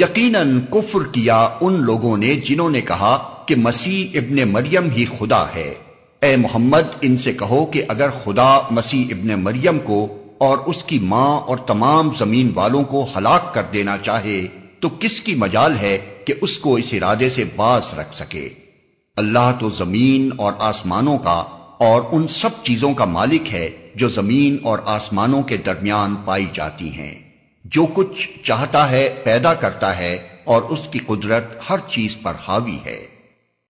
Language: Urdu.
یقیناً کفر کیا ان لوگوں نے جنہوں نے کہا کہ مسیح ابن مریم ہی خدا ہے۔ اے محمد، ان سے کہو کہ اگر خدا مسیح ابن مریم کو اور اس کی ماں اور تمام زمین والوں کو ہلاک کر دینا چاہے، تو کس کی مجال ہے کہ اس کو اس ارادے سے باز رکھ سکے؟ اللہ تو زمین اور آسمانوں کا اور ان سب چیزوں کا مالک ہے جو زمین اور آسمانوں کے درمیان پائی جاتی ہیں۔ جو کچھ چاہتا ہے پیدا کرتا ہے اور اس کی قدرت ہر چیز پر حاوی ہے۔